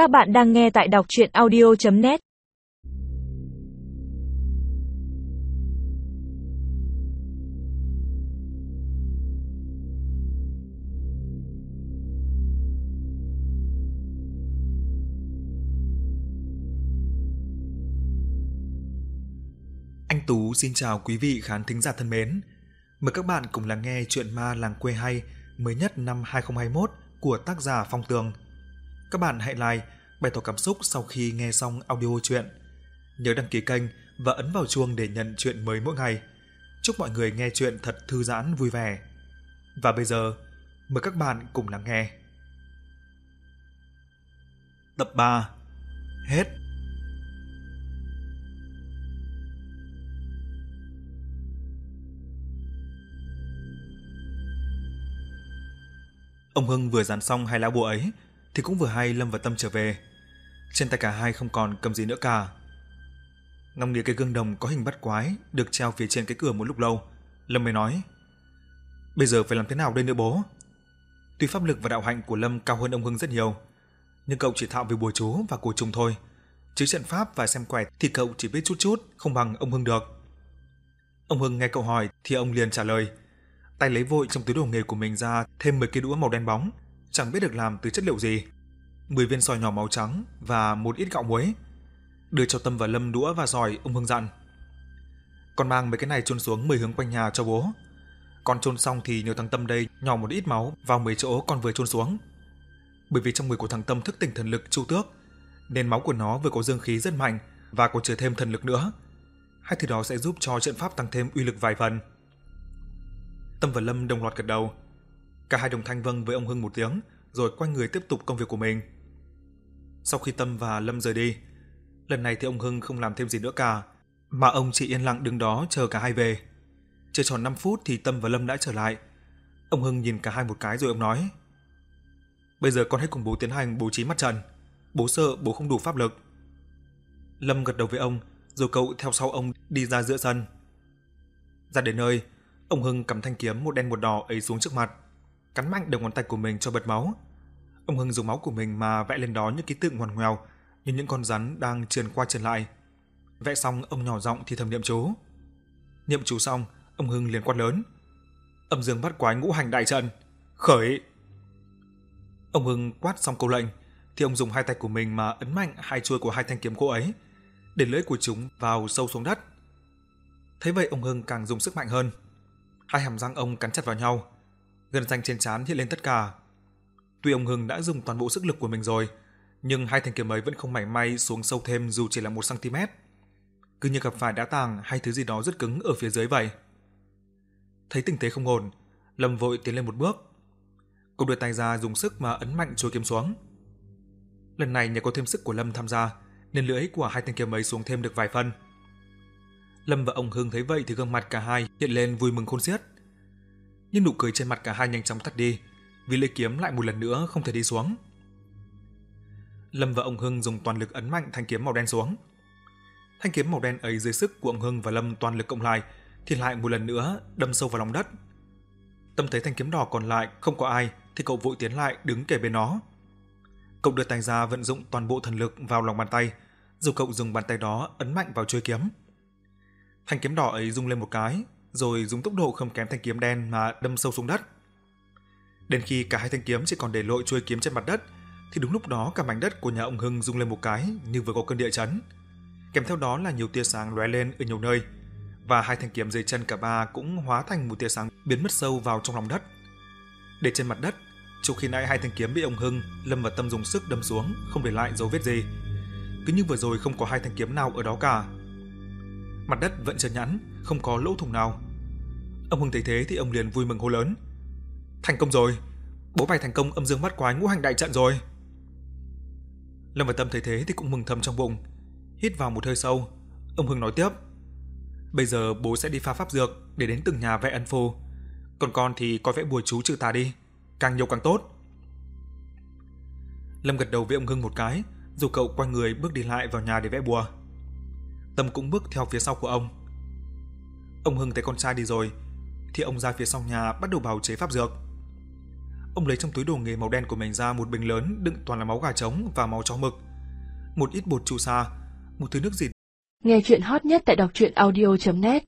Các bạn đang nghe tại đọc chuyện audio.net Anh Tú xin chào quý vị khán thính giả thân mến. Mời các bạn cùng lắng nghe chuyện ma làng quê hay mới nhất năm 2021 của tác giả Phong Tường. Các bạn hãy like, bày tỏ cảm xúc sau khi nghe xong audio truyện Nhớ đăng ký kênh và ấn vào chuông để nhận chuyện mới mỗi ngày. Chúc mọi người nghe truyện thật thư giãn vui vẻ. Và bây giờ, mời các bạn cùng lắng nghe. Tập 3 Hết Ông Hưng vừa dàn xong hai lá bùa ấy thì cũng vừa hay Lâm và Tâm trở về. Trên tay cả hai không còn cầm gì nữa cả. Ngắm nghía cái gương đồng có hình bắt quái được treo phía trên cái cửa một lúc lâu, Lâm mới nói: "Bây giờ phải làm thế nào đây nữa bố?" Tuy pháp lực và đạo hạnh của Lâm cao hơn ông Hưng rất nhiều, nhưng cậu chỉ thạo về bùa chú và cổ trùng thôi. Chứ trận pháp và xem quẻ thì cậu chỉ biết chút chút, không bằng ông Hưng được. Ông Hưng nghe cậu hỏi thì ông liền trả lời: tay lấy vội trong túi đồ nghề của mình ra thêm 10 cái đũa màu đen bóng, chẳng biết được làm từ chất liệu gì. 10 viên sỏi nhỏ màu trắng và một ít gạo muối. Đưa cho Tâm và Lâm đũa và sỏi, ông Hưng dặn. Con mang mấy cái này chôn xuống 10 hướng quanh nhà cho bố. Con chôn xong thì nhờ thằng Tâm đây nhỏ một ít máu vào 10 chỗ con vừa chôn xuống. Bởi vì trong người của thằng Tâm thức tỉnh thần lực chu tước, nên máu của nó vừa có dương khí rất mạnh và còn chứa thêm thần lực nữa. Hai thứ đó sẽ giúp cho trận pháp tăng thêm uy lực vài phần. Tâm và Lâm đồng loạt gật đầu. Cả hai đồng thanh vâng với ông Hưng một tiếng, rồi quay người tiếp tục công việc của mình. Sau khi Tâm và Lâm rời đi, lần này thì ông Hưng không làm thêm gì nữa cả, mà ông chỉ yên lặng đứng đó chờ cả hai về. Chưa tròn 5 phút thì Tâm và Lâm đã trở lại. Ông Hưng nhìn cả hai một cái rồi ông nói: "Bây giờ con hãy cùng bố tiến hành bố trí mặt trận. Bố sợ bố không đủ pháp lực." Lâm gật đầu với ông, rồi cậu theo sau ông đi ra giữa sân. Ra đến nơi, Ông Hưng cầm thanh kiếm một đen một đỏ ấy xuống trước mặt, cắn mạnh đầu ngón tay của mình cho bật máu. Ông Hưng dùng máu của mình mà vẽ lên đó những ký tự ngoằn ngoèo như những con rắn đang trườn qua trườn lại. Vẽ xong, ông nhỏ giọng thì thầm niệm chú. Niệm chú xong, ông Hưng liền quát lớn: "Âm dương bắt quái ngũ hành đại trận, khởi!" Ông Hưng quát xong câu lệnh, thì ông dùng hai tay của mình mà ấn mạnh hai chuôi của hai thanh kiếm gỗ ấy, để lưỡi của chúng vào sâu xuống đất. Thấy vậy ông Hưng càng dùng sức mạnh hơn. Hai hàm răng ông cắn chặt vào nhau, gần xanh trên trán hiện lên tất cả. Tuy ông Hưng đã dùng toàn bộ sức lực của mình rồi, nhưng hai thanh kiếm ấy vẫn không mảy may xuống sâu thêm dù chỉ là một cm. Cứ như gặp phải đá tàng hay thứ gì đó rất cứng ở phía dưới vậy. Thấy tình thế không ổn, Lâm vội tiến lên một bước. Cậu đưa tay ra dùng sức mà ấn mạnh chuôi kiếm xuống. Lần này nhờ có thêm sức của Lâm tham gia, nên lưỡi của hai thanh kiếm ấy xuống thêm được vài phân. Lâm và ông Hưng thấy vậy thì gương mặt cả hai hiện lên vui mừng khôn xiết. Nhưng nụ cười trên mặt cả hai nhanh chóng tắt đi, vì lưỡi kiếm lại một lần nữa không thể đi xuống. Lâm và ông Hưng dùng toàn lực ấn mạnh thanh kiếm màu đen xuống. Thanh kiếm màu đen ấy dưới sức của ông Hưng và Lâm toàn lực cộng lại thì lại một lần nữa đâm sâu vào lòng đất. Tâm thấy thanh kiếm đỏ còn lại không có ai thì cậu vội tiến lại đứng kề bên nó. Cậu đưa tay ra vận dụng toàn bộ thần lực vào lòng bàn tay, rồi cậu dùng bàn tay đó ấn mạnh vào chuôi kiếm. Thanh kiếm đỏ ấy rung lên một cái, rồi dùng tốc độ không kém thanh kiếm đen mà đâm sâu xuống đất. Đến khi cả hai thanh kiếm chỉ còn để lội chuôi kiếm trên mặt đất, thì đúng lúc đó cả mảnh đất của nhà ông Hưng rung lên một cái như vừa có cơn địa chấn. Kèm theo đó là nhiều tia sáng lóe lên ở nhiều nơi, và hai thanh kiếm dưới chân cả ba cũng hóa thành một tia sáng biến mất sâu vào trong lòng đất. Để trên mặt đất, trong khi nãy hai thanh kiếm bị ông Hưng, Lâm vào Tâm dùng sức đâm xuống, không để lại dấu vết gì. Cứ như vừa rồi không có hai thanh kiếm nào ở đó cả, mặt đất vẫn trơn nhẵn, không có lỗ thủng nào. Ông Hưng thấy thế thì ông liền vui mừng hô lớn. Thành công rồi, bố mày thành công âm dương mắt quái ngũ hành đại trận rồi. Lâm và Tâm thấy thế thì cũng mừng thầm trong bụng, hít vào một hơi sâu. Ông Hưng nói tiếp: Bây giờ bố sẽ đi pha pháp dược để đến từng nhà vẽ ân phù, còn con thì coi vẽ bùa chú trừ tà đi, càng nhiều càng tốt. Lâm gật đầu với ông Hưng một cái, rồi cậu quay người bước đi lại vào nhà để vẽ bùa. Tâm cũng bước theo phía sau của ông. Ông Hưng thấy con trai đi rồi, thì ông ra phía sau nhà bắt đầu bào chế pháp dược. ông lấy trong túi đồ nghề màu đen của mình ra một bình lớn đựng toàn là máu gà trống và máu chó mực. Một ít bột chu sa, một thứ nước gì Nghe chuyện hot nhất tại đọc truyện audio.net